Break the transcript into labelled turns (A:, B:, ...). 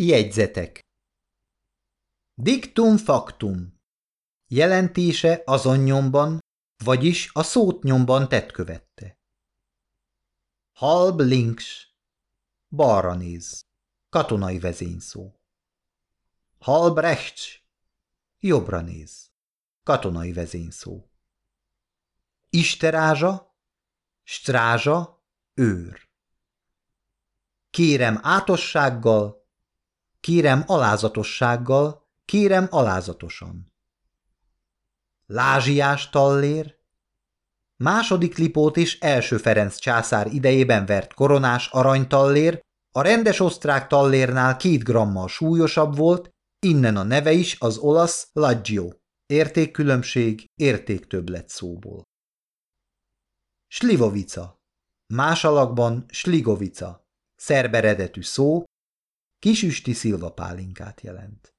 A: Jegyzetek Dictum factum Jelentése azon nyomban, vagyis a szót nyomban tett követte. Halb links Balra néz. Katonai vezényszó. Halb rechts Jobbra néz. Katonai vezényszó. Isterázsa, strázsa, őr. Kérem átossággal, kérem alázatossággal, kérem alázatosan. Lázsiás tallér, második Lipót és első Ferenc császár idejében vert koronás aranytallér, a rendes osztrák tallérnál két grammal súlyosabb volt, innen a neve is az olasz Laggio, értékkülönbség, értéktöbblet szóból. Slivovica, más alakban Sligovica, szerberedetű szó, kisüsti szilvapálinkát jelent.